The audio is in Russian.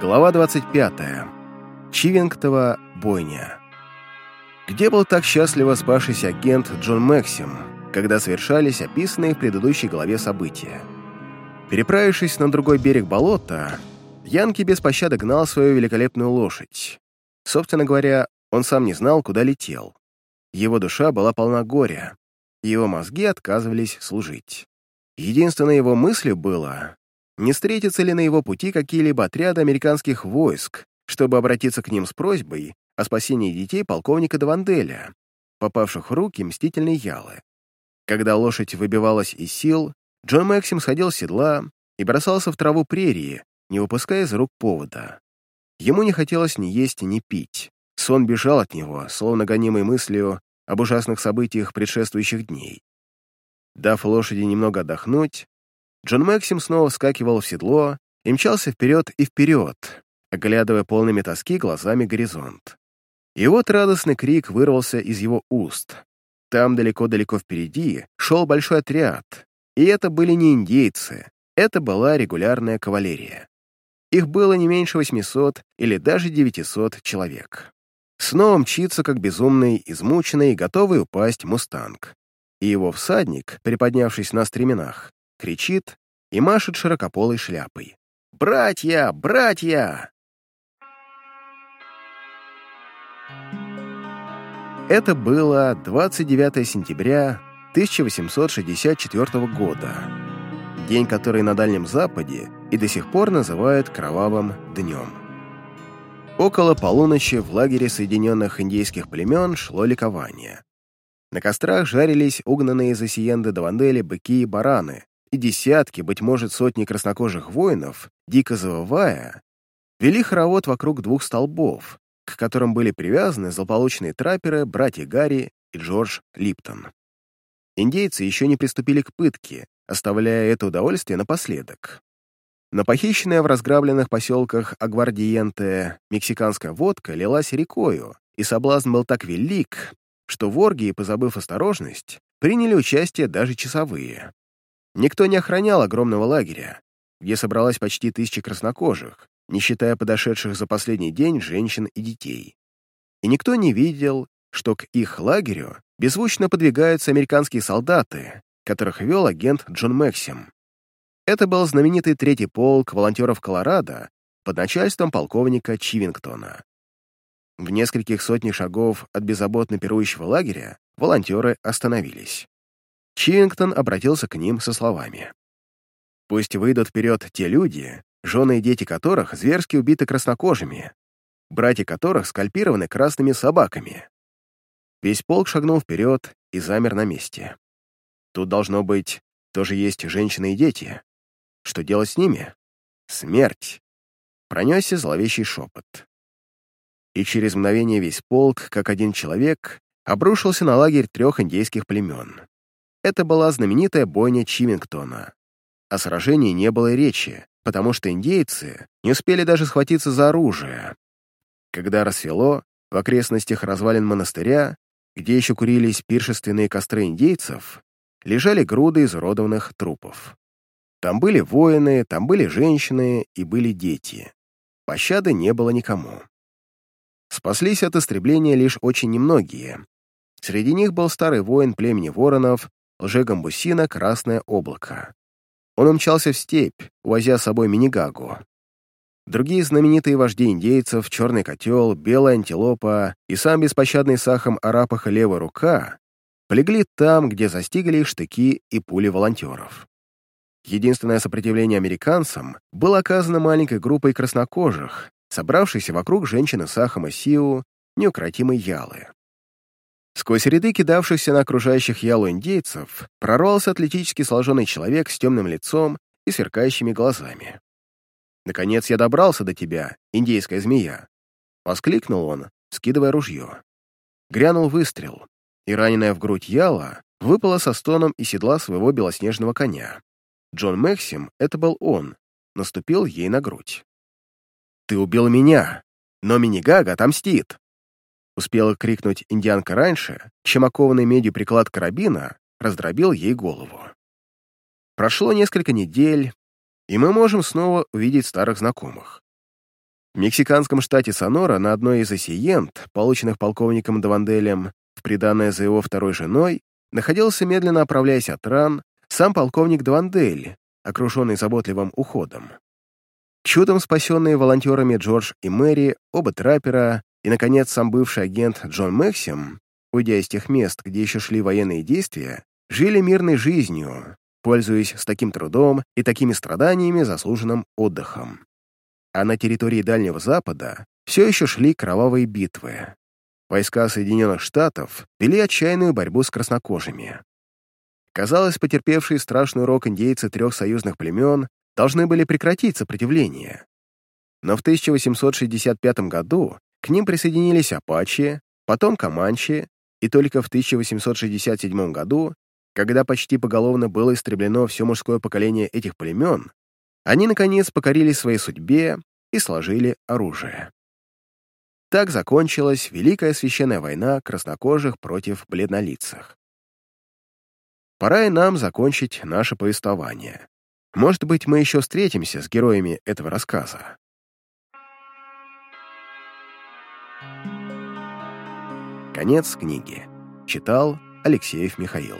Глава 25. Чивингтова бойня. Где был так счастливо спавшийся агент Джон Максим, когда совершались описанные в предыдущей главе события? Переправившись на другой берег болота, Янки без пощады гнал свою великолепную лошадь. Собственно говоря, он сам не знал, куда летел. Его душа была полна горя, его мозги отказывались служить. Единственной его мыслью было, не встретятся ли на его пути какие-либо отряды американских войск, чтобы обратиться к ним с просьбой о спасении детей полковника Даванделя, попавших в руки мстительной Ялы. Когда лошадь выбивалась из сил, Джон Максим сходил с седла и бросался в траву прерии, не выпуская из рук повода. Ему не хотелось ни есть, ни пить. Сон бежал от него, словно гонимый мыслью об ужасных событиях предшествующих дней. Дав лошади немного отдохнуть, Джон Максим снова вскакивал в седло и мчался вперед и вперед, оглядывая полными тоски глазами горизонт. И вот радостный крик вырвался из его уст. Там далеко-далеко впереди шел большой отряд, и это были не индейцы, это была регулярная кавалерия. Их было не меньше 800 или даже 900 человек. Снова мчится, как безумный, измученный, готовый упасть мустанг. И его всадник, приподнявшись на стременах, кричит и машет широкополой шляпой. «Братья! Братья!» Это было 29 сентября 1864 года, день, который на Дальнем Западе и до сих пор называют Кровавым днем. Около полуночи в лагере Соединенных Индейских племен шло ликование. На кострах жарились угнанные из Осиенды Давандели быки и бараны, и десятки, быть может, сотни краснокожих воинов, дико завывая, вели хоровод вокруг двух столбов, к которым были привязаны злополучные трапперы братья Гарри и Джордж Липтон. Индейцы еще не приступили к пытке, оставляя это удовольствие напоследок. Но похищенная в разграбленных поселках Агвардиенте мексиканская водка лилась рекою, и соблазн был так велик, что в оргии, позабыв осторожность, приняли участие даже часовые. Никто не охранял огромного лагеря, где собралась почти тысяча краснокожих, не считая подошедших за последний день женщин и детей. И никто не видел, что к их лагерю беззвучно подвигаются американские солдаты, которых вел агент Джон Максим. Это был знаменитый третий полк волонтеров Колорадо под начальством полковника Чивингтона. В нескольких сотнях шагов от беззаботно пирующего лагеря волонтеры остановились. Чивингтон обратился к ним со словами. «Пусть выйдут вперед те люди, жены и дети которых зверски убиты краснокожими, братья которых скальпированы красными собаками». Весь полк шагнул вперед и замер на месте. Тут должно быть тоже есть женщины и дети. Что делать с ними? Смерть. Пронесся зловещий шепот. И через мгновение весь полк, как один человек, обрушился на лагерь трех индейских племен. Это была знаменитая бойня Чимингтона. О сражении не было речи, потому что индейцы не успели даже схватиться за оружие. Когда рассвело, в окрестностях развалин монастыря, где еще курились пиршественные костры индейцев, лежали груды изуродованных трупов. Там были воины, там были женщины и были дети. Пощады не было никому. Спаслись от истребления лишь очень немногие. Среди них был старый воин племени воронов, лжегамбусина Красное Облако. Он умчался в степь, увозя с собой Минигагу. Другие знаменитые вожди индейцев, Черный Котел, Белая Антилопа и сам беспощадный Сахам Арапаха Левая Рука полегли там, где застигли штыки и пули волонтеров. Единственное сопротивление американцам было оказано маленькой группой краснокожих, собравшейся вокруг женщины Сахама Сиу, неукротимой Ялы. Сквозь ряды кидавшихся на окружающих Ялу индейцев прорвался атлетически сложенный человек с темным лицом и сверкающими глазами. «Наконец я добрался до тебя, индейская змея!» — воскликнул он, скидывая ружье. Грянул выстрел, и раненая в грудь Яла выпала со стоном из седла своего белоснежного коня. Джон Максим, это был он, наступил ей на грудь. «Ты убил меня, но Минигага отомстит!» Успела крикнуть индианка раньше, чем окованный медью приклад карабина раздробил ей голову. Прошло несколько недель, и мы можем снова увидеть старых знакомых. В мексиканском штате Сонора на одной из осиент, полученных полковником Даванделем в приданное за его второй женой, находился, медленно оправляясь от ран, сам полковник Давандель, окруженный заботливым уходом. Чудом спасенные волонтерами Джордж и Мэри, оба траппера и, наконец, сам бывший агент Джон Мэксим, уйдя из тех мест, где еще шли военные действия, жили мирной жизнью, пользуясь с таким трудом и такими страданиями заслуженным отдыхом. А на территории Дальнего Запада все еще шли кровавые битвы. Войска Соединенных Штатов вели отчаянную борьбу с краснокожими. Казалось, потерпевшие страшный урок индейцы трех союзных племен должны были прекратить сопротивление. Но в 1865 году к ним присоединились апачи, потом команчи, и только в 1867 году, когда почти поголовно было истреблено все мужское поколение этих племен, они, наконец, покорились своей судьбе и сложили оружие. Так закончилась Великая Священная война краснокожих против бледнолицых. Пора и нам закончить наше повествование. Может быть, мы еще встретимся с героями этого рассказа. Конец книги. Читал Алексеев Михаил.